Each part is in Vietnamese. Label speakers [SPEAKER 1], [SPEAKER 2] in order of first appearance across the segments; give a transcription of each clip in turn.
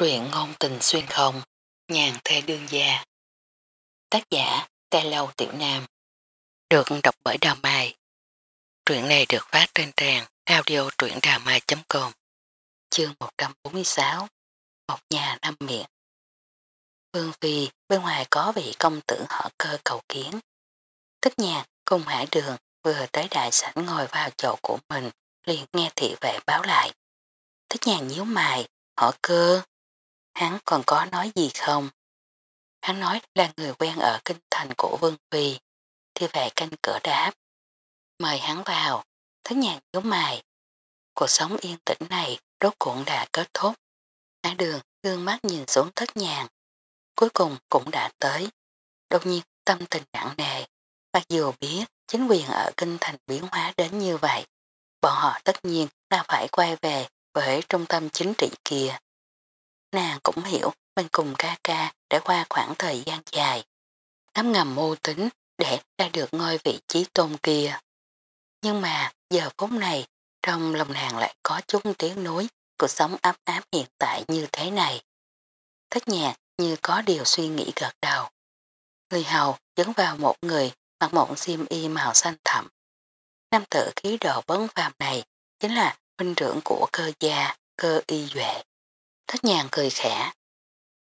[SPEAKER 1] Truyện ngôn tình xuyên không, nhàn thê đương gia. Tác giả, Tê Lâu Tiểu Nam. Được đọc bởi Đào Mai. Truyện này được phát trên trang audio truyệnđàmai.com Chương 146 Một nhà năm miệng Vương Phi bên ngoài có vị công tử họ cơ cầu kiến. Thích nhà cùng hải đường vừa tới đại sảnh ngồi vào chỗ của mình liền nghe thị vệ báo lại. Thích nhạc nhíu mày, họ cơ Hắn còn có nói gì không? Hắn nói là người quen ở kinh thành của Vương Phi. Thì về canh cửa đáp. Mời hắn vào, thất nhàn nhớ mày. Cuộc sống yên tĩnh này rốt cuộn đã kết thúc. Á đường gương mắt nhìn xuống thất nhàn. Cuối cùng cũng đã tới. Đột nhiên tâm tình nặng nề. Mặc dù biết chính quyền ở kinh thành biến hóa đến như vậy, bọn họ tất nhiên là phải quay về với trung tâm chính trị kia. Nàng cũng hiểu mình cùng ca ca đã qua khoảng thời gian dài. Nắm ngầm mô tính để ra được ngôi vị trí tôn kia. Nhưng mà giờ phút này trong lòng nàng lại có chút tiếng núi cuộc sống áp áp hiện tại như thế này. Thất nhạc như có điều suy nghĩ gật đầu. Người hầu dẫn vào một người mặc mộng xiêm y màu xanh thẳm. Nam tử khí độ vấn phàm này chính là huynh trưởng của cơ gia, cơ y duệ. Thất nhàng cười khẽ.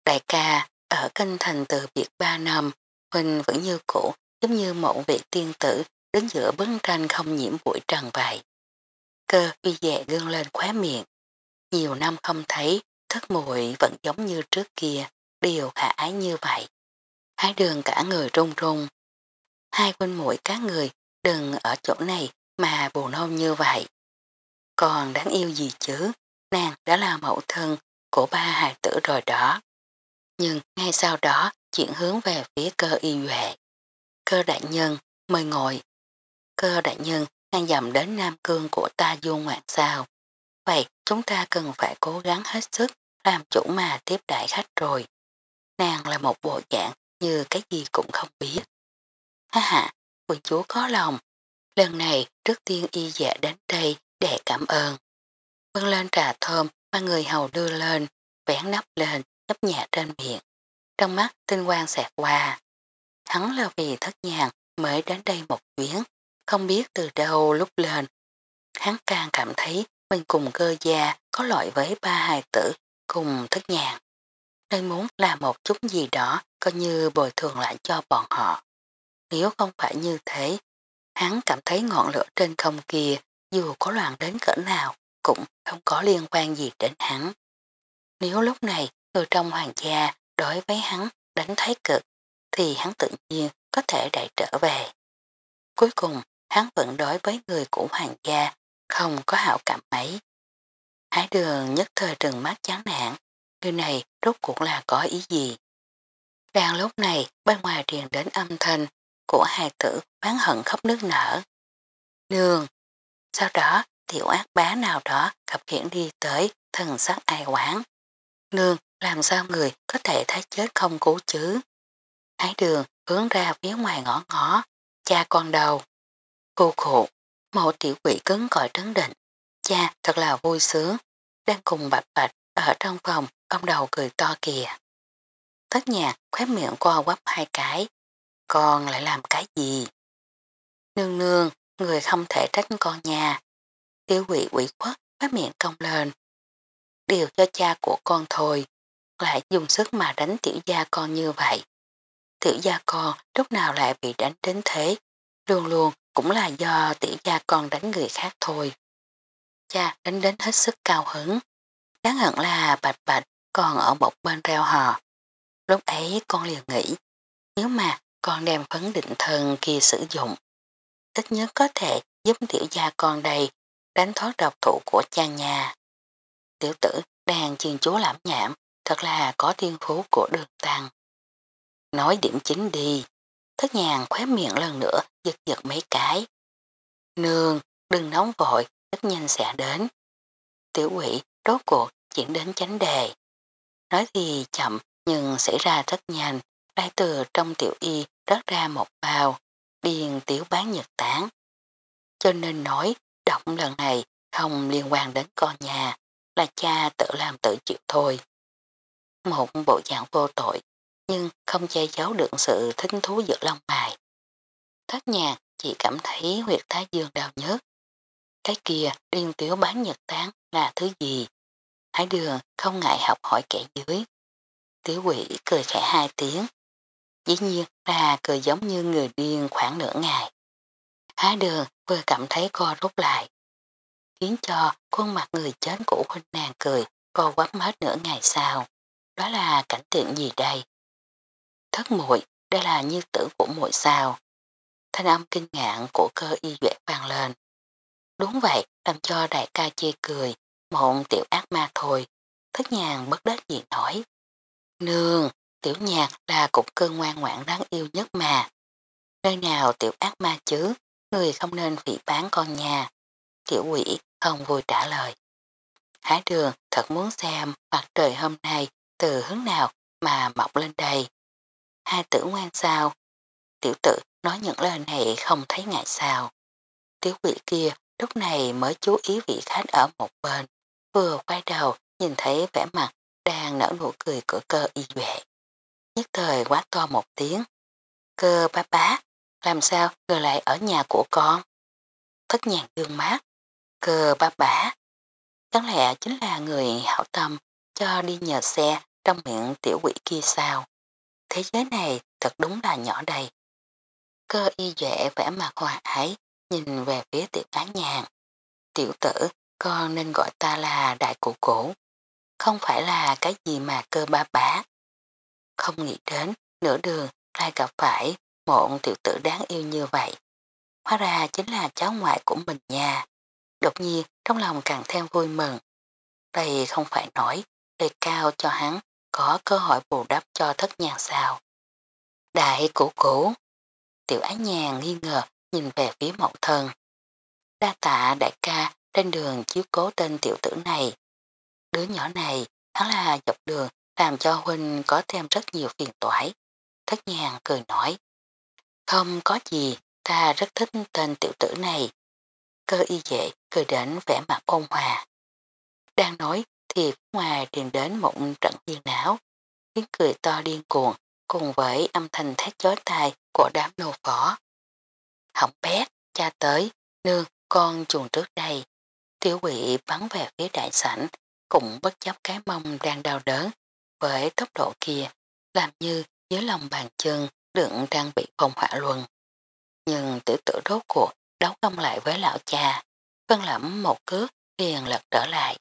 [SPEAKER 1] Đại ca, ở kinh thành từ biệt ba năm, Huynh vẫn như cũ, giống như một vị tiên tử đứng giữa bức tranh không nhiễm bụi trần vậy. Cơ uy dẹ gương lên khóe miệng. Nhiều năm không thấy, thất mùi vẫn giống như trước kia, đều khả ái như vậy. Hai đường cả người rung rung. Hai huynh mũi các người đừng ở chỗ này mà bù nôn như vậy. Còn đáng yêu gì chứ, nàng đã là mẫu thân của ba hài tử rồi đó. Nhưng ngay sau đó chuyển hướng về phía cơ y duệ. Cơ đại nhân, mời ngồi. Cơ đại nhân đang dầm đến Nam Cương của ta du ngoạn sao. Vậy chúng ta cần phải cố gắng hết sức làm chủ mà tiếp đại khách rồi. Nàng là một bộ dạng như cái gì cũng không biết. Ha ha, quần chúa có lòng. Lần này trước tiên y dạ đến đây để cảm ơn. Vâng lên trà thơm ba người hầu đưa lên, vén nắp lên, nhấp nhẹ trên miệng. Trong mắt tinh quang xẹt qua. Hắn là vì thất nhàng mới đến đây một chuyến, không biết từ đâu lúc lên. Hắn càng cảm thấy mình cùng cơ gia có loại với ba hài tử cùng thất nhàng. Đây muốn là một chút gì đó coi như bồi thường lại cho bọn họ. Nếu không phải như thế, hắn cảm thấy ngọn lửa trên không kia dù có loạn đến cỡ nào cũng không có liên quan gì đến hắn. Nếu lúc này người trong hoàng gia đối với hắn đánh thái cực thì hắn tự nhiên có thể đại trở về. Cuối cùng hắn vẫn đối với người của hoàng gia không có hảo cảm mấy. Hải đường nhất thời trừng mắt chán nản, Điều này rốt cuộc là có ý gì. Đang lúc này bên ngoài truyền đến âm thanh của hài tử bán hận khóc nước nở. Nương! Sau đó tiểu ác bá nào đó gặp khiển đi tới thần sắc ai quán. Nương, làm sao người có thể thấy chết không cứu chứ? Ái đường hướng ra phía ngoài ngõ ngõ, cha con đầu. Cô khổ, mộ tiểu quỷ cứng còi trấn định. Cha thật là vui sướng, đang cùng bạch bạch ở trong phòng, ông đầu cười to kìa. Tất nhạc khóe miệng co quắp hai cái, con lại làm cái gì? Nương nương, người không thể trách con nhà. Tiểu quỷ quỷ khuất, phát miệng cong lên. Điều cho cha của con thôi, lại dùng sức mà đánh tiểu gia con như vậy. Tiểu gia con lúc nào lại bị đánh đến thế, luôn luôn cũng là do tiểu gia con đánh người khác thôi. Cha đánh đến hết sức cao hứng. Đáng hận là bạch bạch còn ở một bên reo hò. Lúc ấy con liền nghĩ, nếu mà con đem phấn định thần kia sử dụng, ít nhất có thể giúp tiểu gia con đây đánh thoát độc thủ của cha nhà. Tiểu tử đang chiên chúa lãm nhảm, thật là có thiên phú của đường tăng. Nói điểm chính đi, thất nhàng khóe miệng lần nữa giật giật mấy cái. Nương, đừng nóng vội, rất nhanh sẽ đến. Tiểu quỷ rốt cuộc chuyển đến chánh đề. Nói thì chậm nhưng xảy ra rất nhanh, lại từ trong tiểu y rớt ra một bao, điền tiểu bán nhật tán. Cho nên nói, động lần này không liên quan đến con nhà, là cha tự làm tự chịu thôi. một bộ dạng vô tội, nhưng không che giấu được sự thính thú giữa lông bài. Thất nhạc chỉ cảm thấy huyệt thái dương đau nhớt. Cái kia điên tiểu bán nhật tán là thứ gì? Hải đường không ngại học hỏi kẻ dưới. Tiểu quỷ cười khẽ hai tiếng. Dĩ nhiên là cười giống như người điên khoảng nửa ngày. Hải đường vừa cảm thấy co rút lại. Khiến cho khuôn mặt người chết của huynh nàng cười co quắp hết nửa ngày sau. Đó là cảnh tượng gì đây? Thất muội đây là như tử của muội sao. Thanh âm kinh ngạn của cơ y duệ vang lên. Đúng vậy, làm cho đại ca chê cười, một tiểu ác ma thôi. Thất nhàng bất đắc gì nói. Nương, tiểu nhạc là cục cơ ngoan ngoãn đáng yêu nhất mà. Nơi nào tiểu ác ma chứ, người không nên phỉ bán con nhà. Tiểu quỷ không vui trả lời. Hải đường thật muốn xem mặt trời hôm nay từ hướng nào mà mọc lên đây. Hai tử ngoan sao? Tiểu tử nói những lời này không thấy ngại sao. Tiểu quỷ kia lúc này mới chú ý vị khách ở một bên, vừa quay đầu nhìn thấy vẻ mặt đang nở nụ cười của cơ y vệ. Nhất thời quá to một tiếng. Cơ ba bá, làm sao người lại ở nhà của con? Thất nhàng gương mát. cờ ba bá. Chẳng lẽ chính là người hảo tâm cho đi nhờ xe trong miệng tiểu quỷ kia sao? Thế giới này thật đúng là nhỏ đầy. Cơ y dễ vẻ mặt hòa ái, nhìn về phía tiểu cá nhàn. Tiểu tử, con nên gọi ta là đại cụ cổ. Không phải là cái gì mà cơ ba bá. Không nghĩ đến, nửa đường lại gặp phải một tiểu tử đáng yêu như vậy. Hóa ra chính là cháu ngoại của mình nha. Đột nhiên trong lòng càng thêm vui mừng. Đây không phải nói đề cao cho hắn có cơ hội bù đắp cho thất nhàng sao. Đại cụ cũ, Tiểu ái nhàn nghi ngờ nhìn về phía mẫu thân. Đa tạ đại ca trên đường chiếu cố tên tiểu tử này. Đứa nhỏ này hắn là dọc đường làm cho huynh có thêm rất nhiều phiền toái. Thất nhàng cười nói. Không có gì, ta rất thích tên tiểu tử này. Cơ y dệ cười đến vẻ mặt ôn hòa. Đang nói thì ngoài truyền đến một trận viên não. Tiếng cười to điên cuồng cùng với âm thanh thét chói tai của đám nô phỏ. Hỏng bét, cha tới, nương, con chuồng trước đây. Tiểu quỷ bắn về phía đại sảnh, cũng bất chấp cái mông đang đau đớn, với tốc độ kia, làm như dưới lòng bàn chân đựng trang bị phong hỏa luân. Nhưng tiểu tử rốt cuộc đấu công lại với lão cha, phân lẫm một cước liền lật trở lại,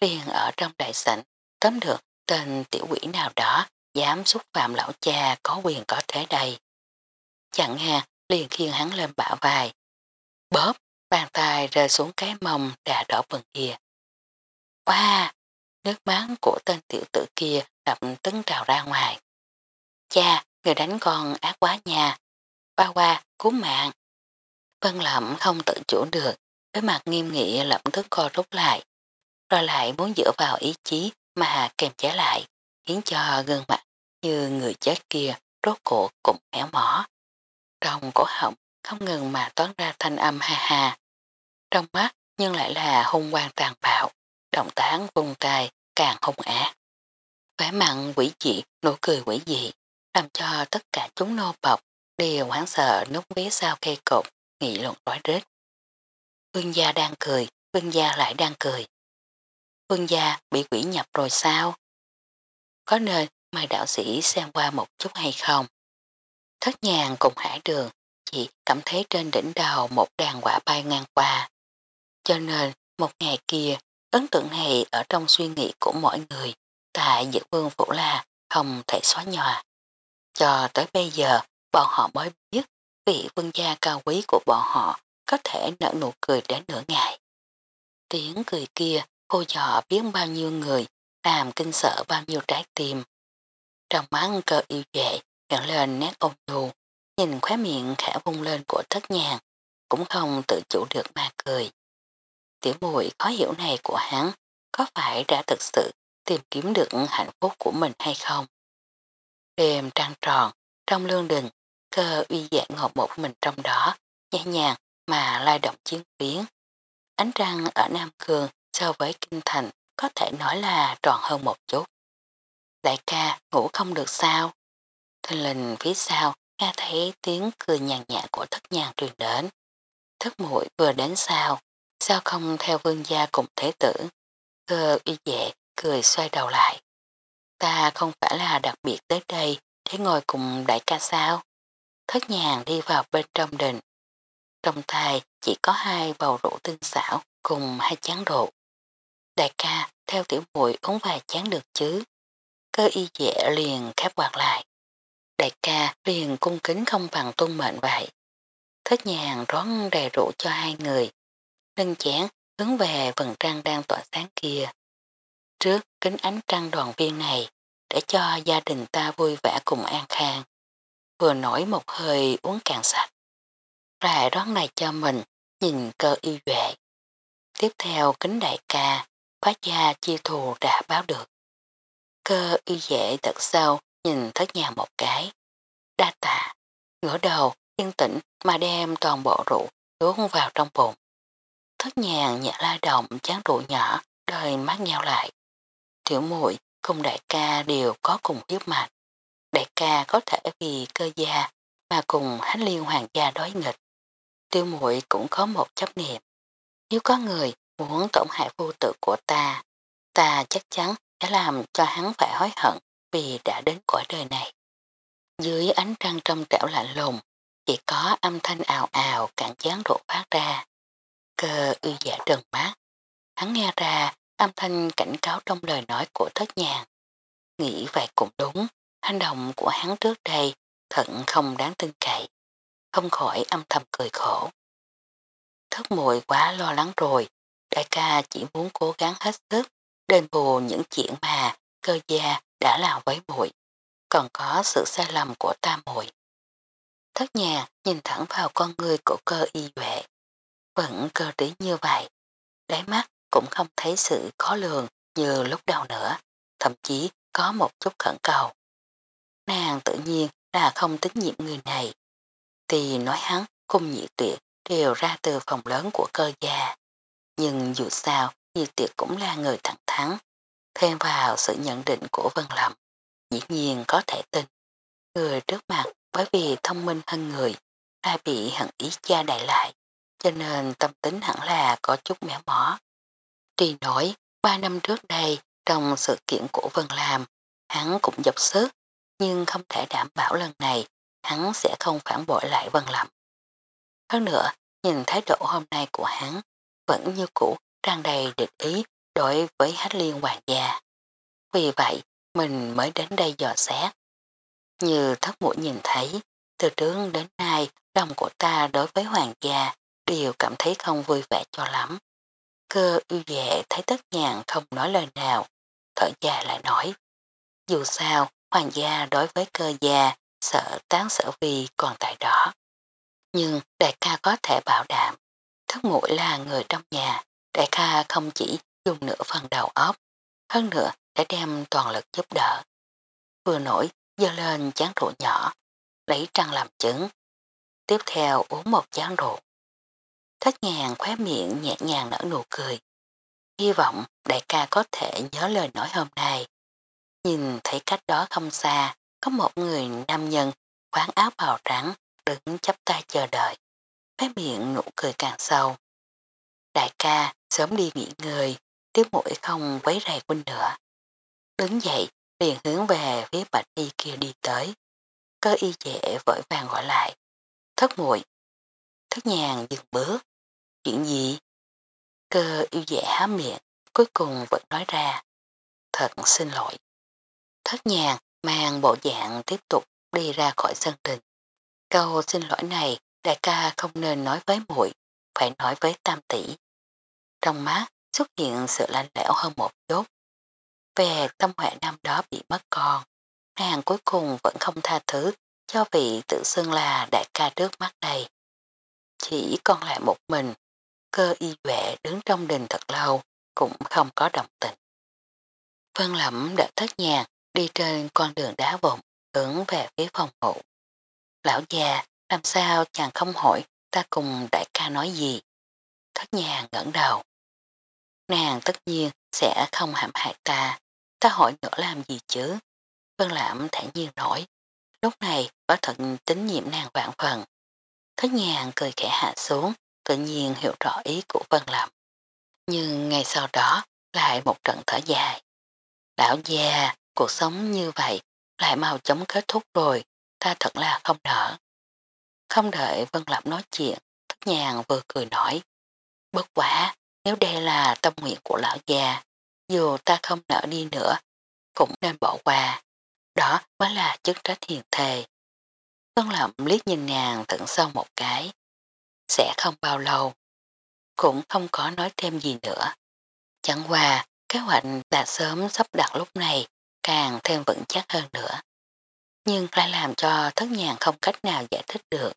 [SPEAKER 1] liền ở trong đại sảnh, tóm được tên tiểu quỷ nào đó dám xúc phạm lão cha có quyền có thế đây. Chẳng nghe liền khiêng hắn lên bả vai. Bóp, bàn tay rơi xuống cái mông đã đỏ bừng kia. Wow! Nước mắt của tên tiểu tử kia đập tấn trào ra ngoài. Cha, người đánh con ác quá nhà, Ba qua, cứu mạng. Vân lẩm không tự chủ được, với mặt nghiêm nghị lẩm thức co rút lại. Rồi lại muốn dựa vào ý chí mà kèm chế lại, khiến cho gương mặt như người chết kia rốt cuộc cũng héo mỏ. Trong cổ họng không ngừng mà toán ra thanh âm ha ha. Trong mắt nhưng lại là hung quang tàn bạo, động tán vùng tay càng hung ác. Vẻ mặn quỷ dị, nụ cười quỷ dị, làm cho tất cả chúng nô bọc đều hoảng sợ núp phía sau cây cột, nghị luận rối rít. Vương gia đang cười, vương gia lại đang cười. Vương gia bị quỷ nhập rồi sao? Có nên mời đạo sĩ xem qua một chút hay không? Thất nhàng cùng hải đường chỉ cảm thấy trên đỉnh đầu một đàn quả bay ngang qua. Cho nên một ngày kia ấn tượng này ở trong suy nghĩ của mọi người tại dự vương phủ là không thể xóa nhòa. Cho tới bây giờ bọn họ mới biết vị vương gia cao quý của bọn họ có thể nở nụ cười đến nửa ngày. Tiếng cười kia cô dọ biết bao nhiêu người làm kinh sợ bao nhiêu trái tim. Trong mắt cơ yêu dệ nhận lên nét ôn nhu, nhìn khóe miệng khẽ vung lên của thất nhàng, cũng không tự chủ được mà cười. Tiểu mùi khó hiểu này của hắn có phải đã thực sự tìm kiếm được hạnh phúc của mình hay không? Đêm trăng tròn, trong lương đình, cơ uy dạng ngọt một mình trong đó, nhẹ nhàng mà lai động chiến biến. Ánh trăng ở Nam cường so với Kinh Thành có thể nói là tròn hơn một chút. Đại ca ngủ không được sao? Thình lình phía sau nghe thấy tiếng cười nhàn nhạt của thất nhàn truyền đến. Thất muội vừa đến sao, sao không theo vương gia cùng thế tử? Cơ uy dệ cười xoay đầu lại. Ta không phải là đặc biệt tới đây để ngồi cùng đại ca sao? Thất nhàn đi vào bên trong đình. Trong tay chỉ có hai bầu rượu tinh xảo cùng hai chán rượu. Đại ca, theo tiểu muội uống vài chán được chứ. Cơ y dễ liền khép quạt lại. Đại ca liền cung kính không bằng tuân mệnh vậy. Thất nhàn rón đầy rượu cho hai người. Nâng chén, hướng về vần trăng đang tỏa sáng kia. Trước kính ánh trăng đoàn viên này để cho gia đình ta vui vẻ cùng an khang. Vừa nổi một hơi uống càng sạch. Lại rót này cho mình nhìn cơ y vệ. Tiếp theo kính đại ca, phát gia chia thù đã báo được. Cơ y dễ thật sâu nhìn thất nhà một cái. Đa tạ, ngửa đầu, yên tĩnh mà đem toàn bộ rượu nuốt vào trong bụng. Thất nhàn nhẹ la động chán rượu nhỏ, đời mắt nhau lại. Tiểu muội cùng đại ca đều có cùng huyết mạch. Đại ca có thể vì cơ gia mà cùng hách liên hoàng gia đối nghịch. Tiêu muội cũng có một chấp niệm. Nếu có người muốn tổn hại vô tự của ta, ta chắc chắn sẽ làm cho hắn phải hối hận vì đã đến cõi đời này. Dưới ánh trăng trong trẻo lạnh lùng, chỉ có âm thanh ào ào cạn chán rộ phát ra. Cơ ư giả trần mát. Hắn nghe ra âm thanh cảnh cáo trong lời nói của thất nhàn. Nghĩ vậy cũng đúng, hành động của hắn trước đây thận không đáng tin cậy. Không khỏi âm thầm cười khổ. Thất muội quá lo lắng rồi, đại ca chỉ muốn cố gắng hết sức đền bù những chuyện mà cơ gia đã làm với muội còn có sự sai lầm của ta muội Thất nhà nhìn thẳng vào con người của cơ y vệ, Vẫn cơ trí như vậy. Đáy mắt cũng không thấy sự khó lường như lúc đầu nữa. Thậm chí có một chút khẩn cầu. Nàng tự nhiên là không tín nhiệm người này. Thì nói hắn cùng nhị tuyệt đều ra từ phòng lớn của cơ gia. Nhưng dù sao, nhị tuyệt cũng là người thẳng thắng. Thêm vào sự nhận định của Vân Lâm, dĩ nhiên có thể tin. Người trước mặt bởi vì thông minh hơn người, đã bị hận ý cha đại lại, cho nên tâm tính hẳn là có chút méo mỏ. Tuy nổi ba năm trước đây, trong sự kiện của Vân Lam, hắn cũng dập sức, nhưng không thể đảm bảo lần này hắn sẽ không phản bội lại Vân Lâm. Hơn nữa, nhìn thái độ hôm nay của hắn, vẫn như cũ tràn đầy địch ý đối với hát liên hoàng gia. Vì vậy, mình mới đến đây dò xét. Như thất mũi nhìn thấy, từ trước đến nay, lòng của ta đối với hoàng gia đều cảm thấy không vui vẻ cho lắm. Cơ ưu dệ thấy tất nhàn không nói lời nào, thở dài lại nói. Dù sao, hoàng gia đối với cơ gia sợ tán sở vì còn tại đó. Nhưng đại ca có thể bảo đảm, thất mũi là người trong nhà, đại ca không chỉ dùng nửa phần đầu óc, hơn nữa đã đem toàn lực giúp đỡ. Vừa nổi, dơ lên chán rượu nhỏ, lấy trăng làm trứng. Tiếp theo uống một chán rượu. Thất nhàng khóe miệng nhẹ nhàng nở nụ cười. Hy vọng đại ca có thể nhớ lời nói hôm nay. Nhìn thấy cách đó không xa, có một người nam nhân khoán áo bào trắng đứng chấp tay chờ đợi. Khóe miệng nụ cười càng sâu. Đại ca sớm đi nghỉ ngơi, tiếp mũi không quấy rầy quân nữa. Đứng dậy, liền hướng về phía bạch y kia đi tới. Cơ y dễ vội vàng gọi lại. Thất muội Thất nhàng dừng bước. Chuyện gì? Cơ yêu dễ há miệng, cuối cùng vẫn nói ra. Thật xin lỗi. Thất nhàng mang bộ dạng tiếp tục đi ra khỏi sân đình. Câu xin lỗi này đại ca không nên nói với muội phải nói với tam tỷ. Trong mắt xuất hiện sự lạnh lẽo hơn một chút. Về tâm huệ năm đó bị mất con, nàng cuối cùng vẫn không tha thứ cho vị tự xưng là đại ca trước mắt đây. Chỉ còn lại một mình, cơ y vệ đứng trong đình thật lâu, cũng không có động tình. Vân lẩm đã thất nhạc đi trên con đường đá vụn hướng về phía phòng ngủ. Lão già, làm sao chàng không hỏi ta cùng đại ca nói gì? Thất nhàng ngẩn đầu. Nàng tất nhiên sẽ không hãm hại ta, ta hỏi nữa làm gì chứ? Vân Lãm thản nhiên nổi. Lúc này có thận tín nhiệm nàng vạn phần. Thất nhàng cười khẽ hạ xuống, tự nhiên hiểu rõ ý của Vân Lâm. Nhưng ngày sau đó lại một trận thở dài. Lão già, cuộc sống như vậy lại mau chóng kết thúc rồi, ta thật là không nở. Không đợi Vân Lập nói chuyện, thất nhàng vừa cười nói. Bất quả, nếu đây là tâm nguyện của lão già, dù ta không nở đi nữa, cũng nên bỏ qua. Đó mới là chức trách hiền thề. Vân Lập liếc nhìn nàng tận sâu một cái. Sẽ không bao lâu. Cũng không có nói thêm gì nữa. Chẳng qua, kế hoạch đã sớm sắp đặt lúc này càng thêm vững chắc hơn nữa. Nhưng lại làm cho thất nhàng không cách nào giải thích được.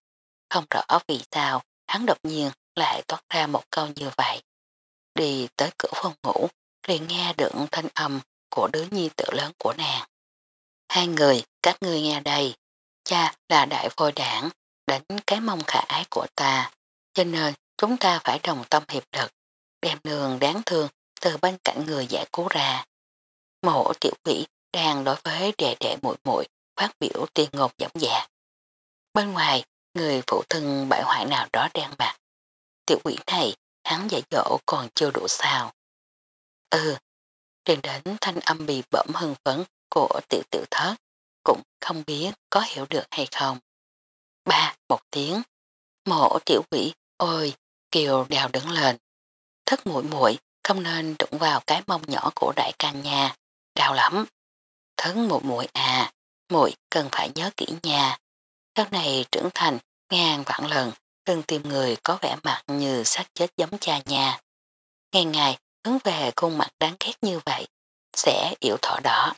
[SPEAKER 1] Không rõ vì sao hắn đột nhiên lại toát ra một câu như vậy. Đi tới cửa phòng ngủ, liền nghe được thanh âm của đứa nhi tự lớn của nàng. Hai người, các ngươi nghe đây, cha là đại phôi đảng, đánh cái mông khả ái của ta, cho nên chúng ta phải đồng tâm hiệp lực, đem đường đáng thương từ bên cạnh người giải cứu ra. Mộ tiểu quỷ đang đối với đệ đệ muội muội phát biểu tiên ngột giảm dạ. Bên ngoài, người phụ thân bại hoại nào đó đang mặt. Tiểu quỷ này, hắn dạy dỗ còn chưa đủ sao. Ừ, truyền đến thanh âm bị bẩm hưng phấn của tiểu tiểu thất, cũng không biết có hiểu được hay không. Ba, một tiếng, mộ tiểu quỷ, ôi, kiều đào đứng lên. Thất muội muội không nên đụng vào cái mông nhỏ của đại ca nhà, đau lắm. Thấn một muội à, muội cần phải nhớ kỹ nhà. Sau này trưởng thành ngàn vạn lần, đừng tìm người có vẻ mặt như sát chết giống cha nhà. Ngày ngày hướng về khuôn mặt đáng ghét như vậy, sẽ yếu thọ đỏ.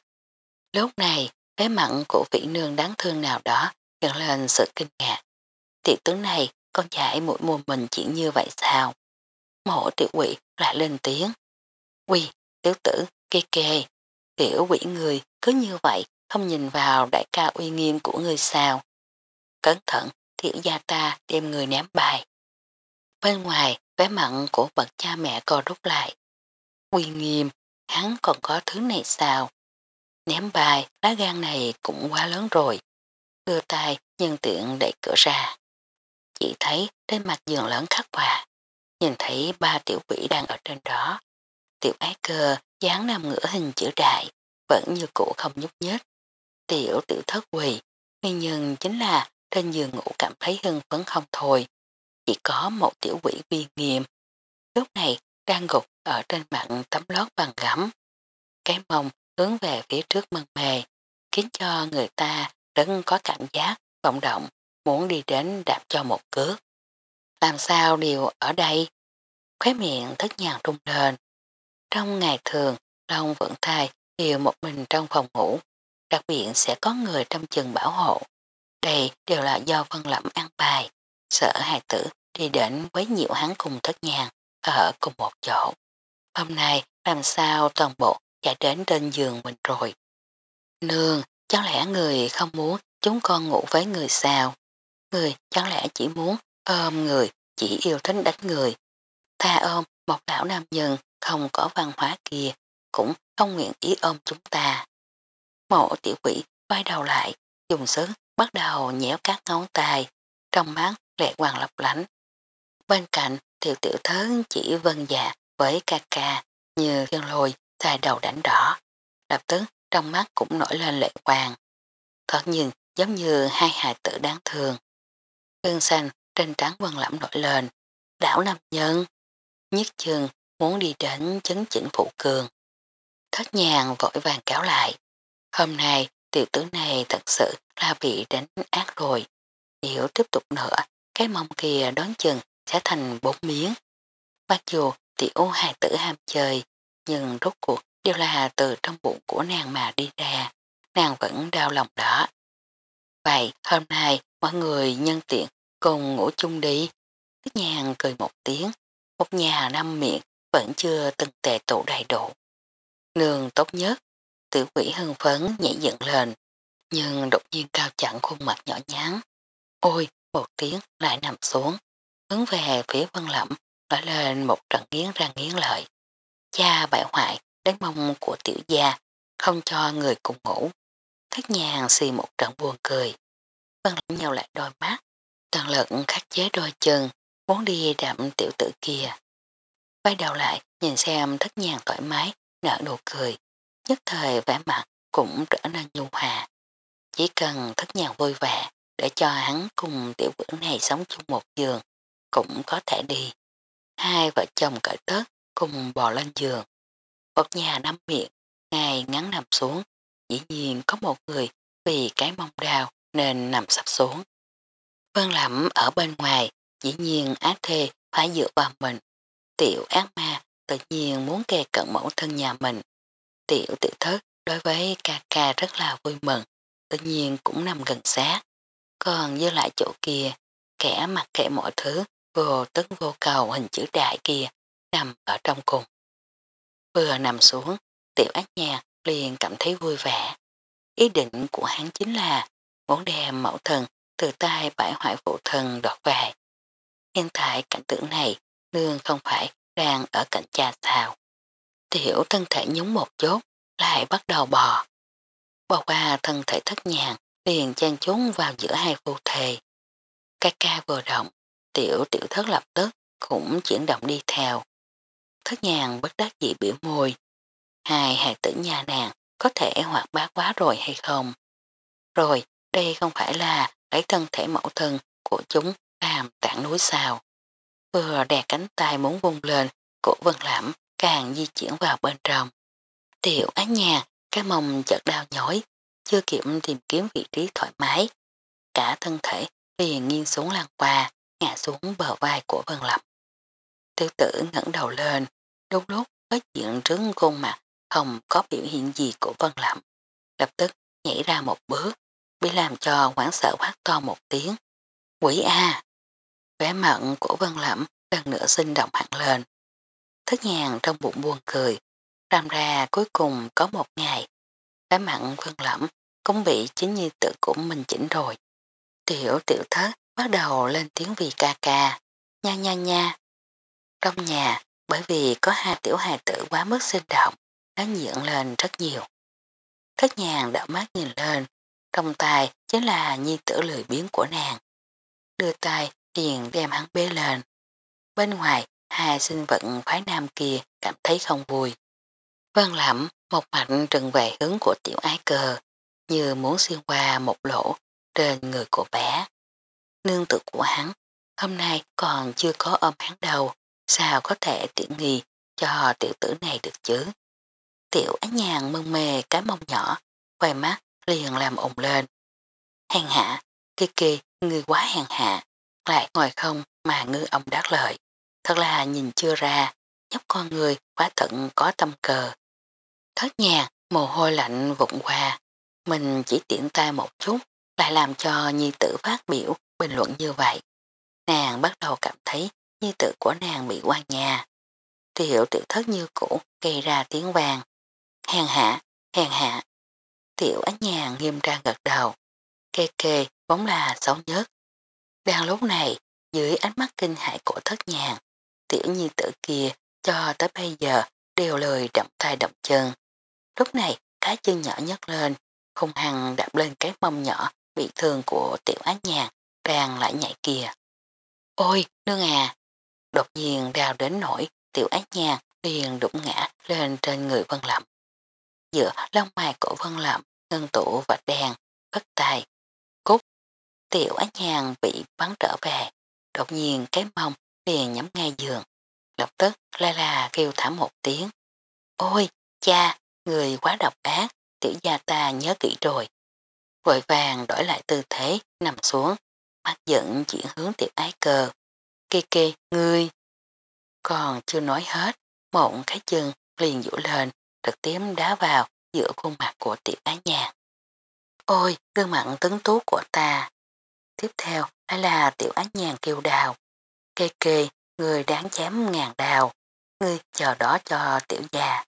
[SPEAKER 1] Lúc này, cái mặn của vị nương đáng thương nào đó gần lên sự kinh ngạc. Tiểu tướng này, con giải mũi mùa mình chuyện như vậy sao? Mộ tiểu quỷ lại lên tiếng. Quỳ, tiểu tử, kê kê, tiểu quỷ người cứ như vậy không nhìn vào đại ca uy nghiêm của người sao. Cẩn thận, tiểu gia ta đem người ném bài. Bên ngoài, vé mặn của bậc cha mẹ co rút lại. Uy nghiêm, hắn còn có thứ này sao? Ném bài, lá gan này cũng quá lớn rồi. Đưa tay nhân tiện đẩy cửa ra. Chỉ thấy trên mặt giường lớn khắc hòa. Nhìn thấy ba tiểu quỷ đang ở trên đó. Tiểu ái cơ dáng nằm ngửa hình chữ đại, vẫn như cũ không nhúc nhích. Tiểu tiểu thất quỳ, nguyên nhân chính là trên giường ngủ cảm thấy hưng phấn không thôi. Chỉ có một tiểu quỷ vi nghiêm. Lúc này đang gục ở trên mặt tấm lót bằng gấm. Cái mông hướng về phía trước mân mề, khiến cho người ta rất có cảm giác vọng động, muốn đi đến đạp cho một cước. Làm sao điều ở đây? Khóe miệng thất nhàng trung lên. Trong ngày thường, Long vẫn thai đều một mình trong phòng ngủ, đặc biệt sẽ có người trong chừng bảo hộ. Đây đều là do Vân Lẩm ăn bài, sợ hài tử đi đến quấy nhiễu hắn cùng thất nhàng ở cùng một chỗ. Hôm nay làm sao toàn bộ chạy đến trên giường mình rồi. Nương, chẳng lẽ người không muốn chúng con ngủ với người sao? Người chẳng lẽ chỉ muốn ôm người, chỉ yêu thích đánh người. Tha ôm một lão nam nhân không có văn hóa kia, cũng không nguyện ý ôm chúng ta. Mộ tiểu quỷ quay đầu lại, dùng sức bắt đầu nhéo các ngón tay, trong mắt lệ hoàng lấp lánh. Bên cạnh tiểu tiểu thớ chỉ vân dạ với ca ca như thiên lôi dài đầu đánh đỏ. Lập tức trong mắt cũng nổi lên lệ hoàng. Thật nhìn giống như hai hài tử đáng thương. Hương xanh trên trán quần lẫm nổi lên. Đảo nam nhân. Nhất chừng muốn đi đến chấn chỉnh phụ cường. Thất nhàng vội vàng cáo lại. Hôm nay tiểu tử này thật sự là bị đánh ác rồi. Nếu tiếp tục nữa, cái mông kia đón chừng sẽ thành bốn miếng. Mặc dù tiểu hài tử ham chơi, nhưng rốt cuộc đều là từ trong bụng của nàng mà đi ra, nàng vẫn đau lòng đó. Vậy hôm nay mọi người nhân tiện cùng ngủ chung đi. Thích nhàng cười một tiếng, một nhà năm miệng vẫn chưa từng tệ tụ đầy đủ. Nương tốt nhất, tử quỷ hưng phấn nhảy dựng lên, nhưng đột nhiên cao chặn khuôn mặt nhỏ nhắn. Ôi, một tiếng lại nằm xuống, hướng về phía vân lẩm, nói lên một trận nghiến răng nghiến lợi. Cha bại hoại đánh mông của tiểu gia, không cho người cùng ngủ thất nhàng xì một trận buồn cười. Vân lẫn nhau lại đôi mắt, tần lực khắc chế đôi chân, muốn đi đậm tiểu tử kia. Quay đầu lại, nhìn xem thất nhàng thoải mái, nở nụ cười, nhất thời vẻ mặt cũng trở nên nhu hòa. Chỉ cần thất nhàng vui vẻ, để cho hắn cùng tiểu quỷ này sống chung một giường, cũng có thể đi. Hai vợ chồng cởi tớt cùng bò lên giường. Một nhà nắm miệng, ngài ngắn nằm xuống, dĩ nhiên có một người vì cái mông đào nên nằm sắp xuống. Vân lẩm ở bên ngoài, dĩ nhiên ác thê phải dựa vào mình. Tiểu ác ma tự nhiên muốn kề cận mẫu thân nhà mình. Tiểu tiểu thất đối với ca ca rất là vui mừng, tự nhiên cũng nằm gần sát. Còn dư lại chỗ kia, kẻ mặc kệ mọi thứ, vô tức vô cầu hình chữ đại kia, nằm ở trong cùng. Vừa nằm xuống, tiểu ác nhạc liền cảm thấy vui vẻ. Ý định của hắn chính là muốn đem mẫu thần từ tay bãi hoại phụ thần đọt về. Hiện tại cảnh tượng này, nương không phải đang ở cạnh cha sao. Tiểu thân thể nhúng một chốt, lại bắt đầu bò. Bò qua thân thể thất nhàng, liền chan chúng vào giữa hai phu thề. Ca ca vừa động, tiểu tiểu thất lập tức cũng chuyển động đi theo. Thất nhàng bất đắc dị biểu môi. Hai hài tử nhà nàng có thể hoạt bát quá rồi hay không? Rồi, đây không phải là lấy thân thể mẫu thân của chúng làm tảng núi sao. Vừa đè cánh tay muốn vung lên, cổ vân lãm càng di chuyển vào bên trong. Tiểu ái nhà, cái mông chợt đau nhói, chưa kịp tìm kiếm vị trí thoải mái. Cả thân thể liền nghiêng xuống lan qua, ngã xuống bờ vai của Vân Lập. Tiểu tử ngẩng đầu lên, đúng lúc có diện trứng khuôn mặt không có biểu hiện gì của Vân Lập. Lập tức nhảy ra một bước, bị làm cho quảng sợ quát to một tiếng. Quỷ A! Vẻ mặn của Vân Lẩm lần nữa sinh động hẳn lên. Thất nhàng trong bụng buồn cười, làm ra cuối cùng có một ngày. Vẻ mặn Vân Lẩm cũng bị chính như tự của mình chỉnh rồi. Tiểu tiểu thất bắt đầu lên tiếng vì ca ca. Nha nha nha. Trong nhà, bởi vì có hai tiểu hài tử quá mức sinh động, nó nhiễm lên rất nhiều. Thất nhàng đã mắt nhìn lên, trong tay chính là nhi tử lười biến của nàng. Đưa tay liền đem hắn bế lên. Bên ngoài, hai sinh vật phái nam kia cảm thấy không vui. Vân lẩm một mạnh trừng về hướng của tiểu ái cơ, như muốn xuyên qua một lỗ trên người của bé. Nương tự của hắn, hôm nay còn chưa có ôm hắn đầu, sao có thể tiện nghi cho tiểu tử này được chứ? Tiểu ánh nhàn mơn mê cái mông nhỏ, quay mắt liền làm ồn lên. Hàng hạ, Kiki, người quá hàng hạ, lại ngồi không mà ngư ông đát lợi. Thật là nhìn chưa ra, nhóc con người quá thận có tâm cờ. Thất nhàng, mồ hôi lạnh vụng qua, mình chỉ tiện tay một chút, lại làm cho nhi tử phát biểu bình luận như vậy. Nàng bắt đầu cảm thấy nhi tử của nàng bị qua nhà. Tiểu tiểu thất như cũ gây ra tiếng vàng. Hèn hạ, hèn hạ. Tiểu ánh nhà nghiêm trang gật đầu. Kê kê vốn là xấu nhất. Đang lúc này, dưới ánh mắt kinh hại của thất nhàng, tiểu nhi tử kia cho tới bây giờ đều lời đậm tay động chân. Lúc này, cái chân nhỏ nhấc lên, hung hăng đạp lên cái mông nhỏ bị thương của tiểu ánh nhàng đang lại nhảy kìa. Ôi, nương à! Đột nhiên đào đến nổi, tiểu ánh nhàng liền đụng ngã lên trên người vân lậm. Giữa lông mày của vân lậm, ngân tủ và đèn, bất tài Cút! Tiểu Ánh nhàng bị bắn trở về, đột nhiên cái mông liền nhắm ngay giường. Lập tức la la kêu thảm một tiếng. Ôi, cha, người quá độc ác, tiểu gia ta nhớ kỹ rồi. Vội vàng đổi lại tư thế, nằm xuống, mắt giận chuyển hướng tiểu ái Cờ Kê kê, ngươi. Còn chưa nói hết, một cái chân liền dụ lên, trực tiếp đá vào giữa khuôn mặt của tiểu ái nhạc. Ôi, gương mặt tấn tú của ta. Tiếp theo lại là tiểu ái nhàn kêu đào. Kê kê, người đáng chém ngàn đào. Ngươi chờ đó cho tiểu già.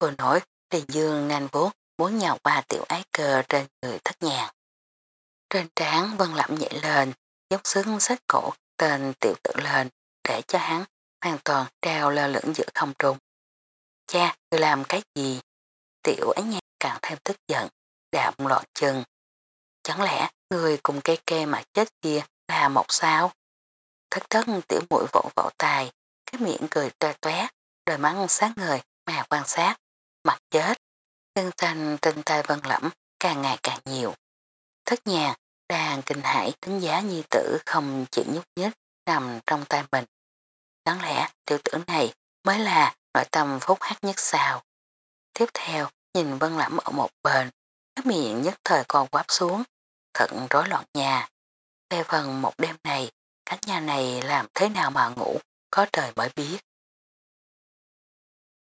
[SPEAKER 1] Vừa nổi, liền dương nanh vốn muốn nhào qua tiểu ái cờ trên người thất nhàn. Trên trán vân lẩm nhảy lên, dốc xứng sách cổ tên tiểu tử lên để cho hắn hoàn toàn treo lơ lửng giữa không trung. Cha, ngươi làm cái gì? Tiểu ánh nhạc càng thêm tức giận. đạm loạn chân. Chẳng lẽ người cùng cây kê mà chết kia là một sao? Thất thất tiểu mũi vỗ vỗ tài, cái miệng cười toe toét, đôi mắt sáng người mà quan sát, mặt chết. Chân xanh trên tay vân lẫm càng ngày càng nhiều. Thất nhàng đang kinh hãi tính giá nhi tử không chỉ nhúc nhích nằm trong tay mình. Đáng lẽ tiểu tử này mới là nội tâm phúc hát nhất sao. Tiếp theo nhìn vân lẫm ở một bên, cái miệng nhất thời còn quáp xuống, thận rối loạn nhà. Về phần một đêm này, cánh nhà này làm thế nào mà ngủ, có trời mới biết.